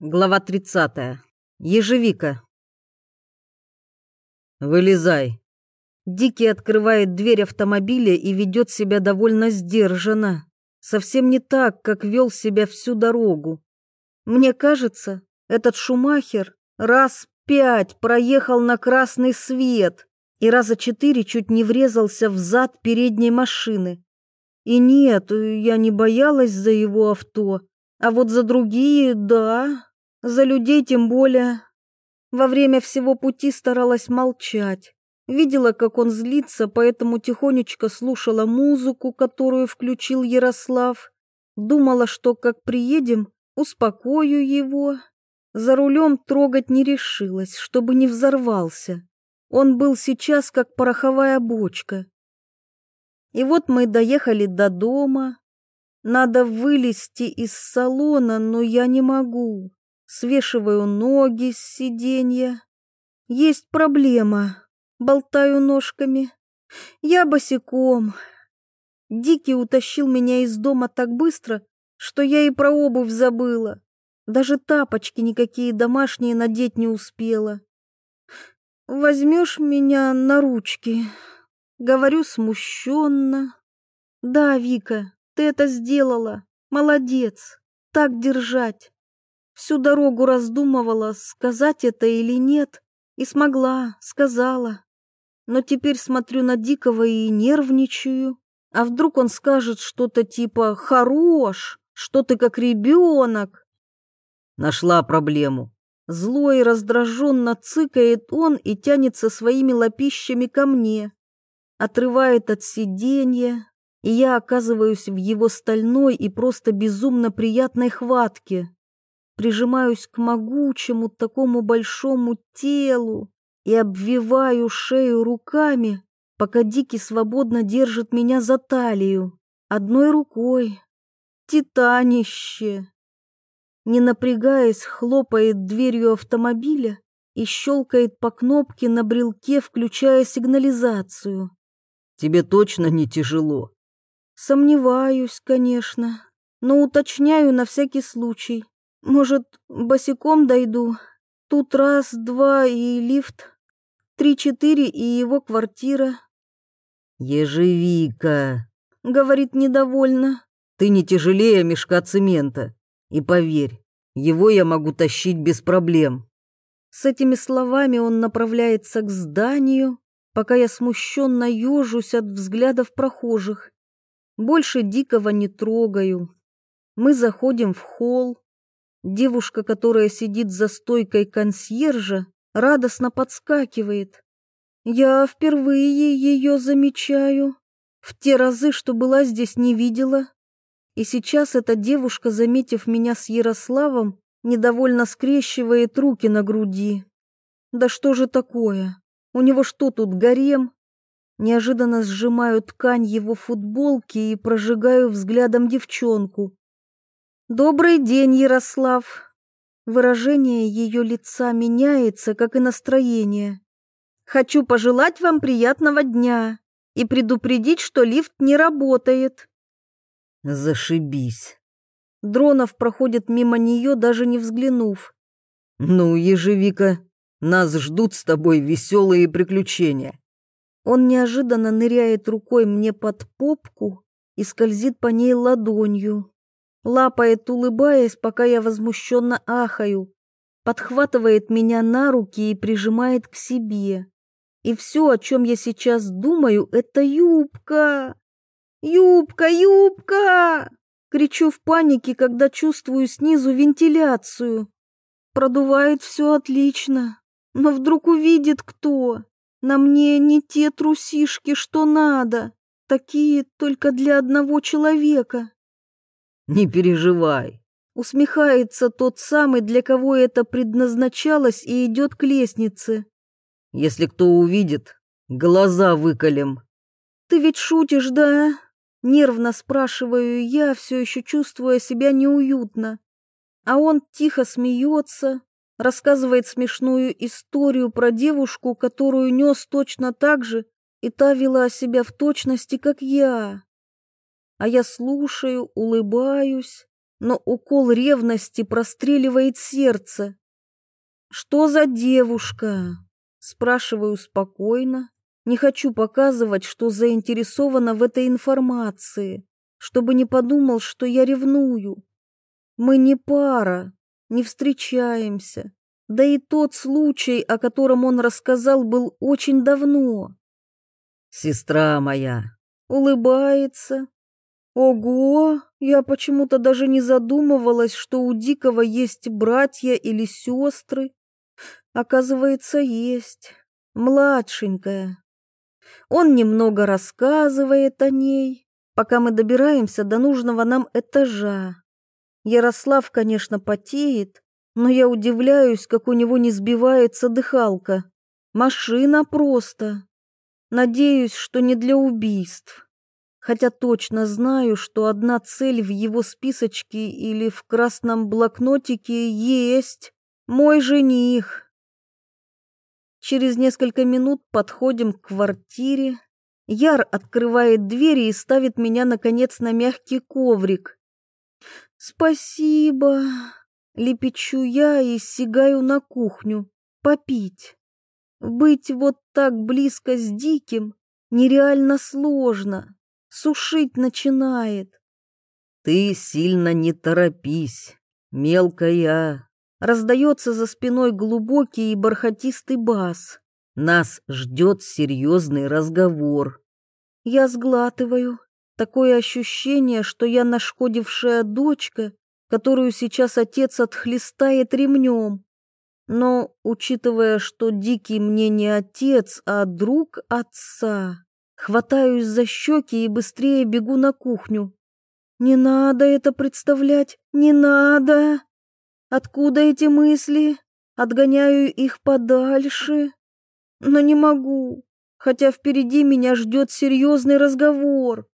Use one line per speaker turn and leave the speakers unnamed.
Глава 30. Ежевика. «Вылезай». Дикий открывает дверь автомобиля и ведет себя довольно сдержанно. Совсем не так, как вел себя всю дорогу. Мне кажется, этот Шумахер раз пять проехал на красный свет и раза четыре чуть не врезался в зад передней машины. И нет, я не боялась за его авто, а вот за другие, да, за людей тем более. Во время всего пути старалась молчать. Видела, как он злится, поэтому тихонечко слушала музыку, которую включил Ярослав. Думала, что как приедем, успокою его. За рулем трогать не решилась, чтобы не взорвался. Он был сейчас как пороховая бочка. И вот мы доехали до дома. Надо вылезти из салона, но я не могу свешиваю ноги с сиденья. Есть проблема. Болтаю ножками. Я босиком. Дикий утащил меня из дома так быстро, что я и про обувь забыла. Даже тапочки никакие домашние надеть не успела. Возьмешь меня на ручки? Говорю смущенно. Да, Вика, ты это сделала. Молодец. Так держать. Всю дорогу раздумывала, сказать это или нет, и смогла, сказала. Но теперь смотрю на Дикого и нервничаю. А вдруг он скажет что-то типа «хорош», что ты как ребенок?
Нашла проблему.
Зло и раздраженно цыкает он и тянется своими лапищами ко мне. Отрывает от сиденья, и я оказываюсь в его стальной и просто безумно приятной хватке прижимаюсь к могучему такому большому телу и обвиваю шею руками, пока Дикий свободно держит меня за талию, одной рукой. Титанище! Не напрягаясь, хлопает дверью автомобиля и щелкает по кнопке на брелке, включая сигнализацию.
«Тебе точно не тяжело?»
«Сомневаюсь, конечно, но уточняю на всякий случай. Может, босиком дойду? Тут раз, два и лифт. Три-четыре и его квартира.
«Ежевика», —
говорит недовольно.
«Ты не тяжелее мешка цемента. И поверь, его я могу тащить без проблем».
С этими словами он направляется к зданию, пока я смущенно ежусь от взглядов прохожих. Больше дикого не трогаю. Мы заходим в холл, Девушка, которая сидит за стойкой консьержа, радостно подскакивает. Я впервые ее замечаю. В те разы, что была здесь, не видела. И сейчас эта девушка, заметив меня с Ярославом, недовольно скрещивает руки на груди. Да что же такое? У него что тут, гарем? Неожиданно сжимаю ткань его футболки и прожигаю взглядом девчонку. «Добрый день, Ярослав!» Выражение ее лица меняется, как и настроение. «Хочу пожелать вам приятного дня и предупредить, что лифт не работает».
«Зашибись!»
Дронов проходит мимо нее, даже не взглянув.
«Ну, ежевика, нас ждут с тобой веселые приключения».
Он неожиданно ныряет рукой мне под попку и скользит по ней ладонью лапает, улыбаясь, пока я возмущенно ахаю, подхватывает меня на руки и прижимает к себе. И все, о чем я сейчас думаю, это юбка. Юбка, юбка! Кричу в панике, когда чувствую снизу вентиляцию. Продувает все отлично, но вдруг увидит кто. На мне не те трусишки, что надо, такие только для одного человека.
Не переживай.
Усмехается тот самый, для кого это предназначалось, и идет к лестнице.
Если кто увидит, глаза выколем.
Ты ведь шутишь, да? Нервно спрашиваю я, все еще чувствуя себя неуютно. А он тихо смеется, рассказывает смешную историю про девушку, которую нес точно так же, и та вела себя в точности, как я а я слушаю, улыбаюсь, но укол ревности простреливает сердце. «Что за девушка?» Спрашиваю спокойно. Не хочу показывать, что заинтересована в этой информации, чтобы не подумал, что я ревную. Мы не пара, не встречаемся. Да и тот случай, о котором он рассказал, был очень давно.
«Сестра моя!»
Улыбается. Ого, я почему-то даже не задумывалась, что у Дикого есть братья или сестры. Оказывается, есть. Младшенькая. Он немного рассказывает о ней, пока мы добираемся до нужного нам этажа. Ярослав, конечно, потеет, но я удивляюсь, как у него не сбивается дыхалка. Машина просто. Надеюсь, что не для убийств. Хотя точно знаю, что одна цель в его списочке или в красном блокнотике есть. Мой жених. Через несколько минут подходим к квартире. Яр открывает двери и ставит меня, наконец, на мягкий коврик. «Спасибо!» — лепечу я и сигаю на кухню. «Попить!» Быть вот так близко с диким нереально сложно. Сушить начинает.
Ты сильно не торопись, мелкая.
Раздается за спиной глубокий и бархатистый бас.
Нас ждет серьезный разговор.
Я сглатываю. Такое ощущение, что я нашкодившая дочка, которую сейчас отец отхлестает ремнем. Но, учитывая, что Дикий мне не отец, а друг отца, хватаюсь за щеки и быстрее бегу на кухню. Не надо это представлять, не надо. Откуда эти мысли? Отгоняю их подальше. Но не могу, хотя впереди меня ждет серьезный разговор.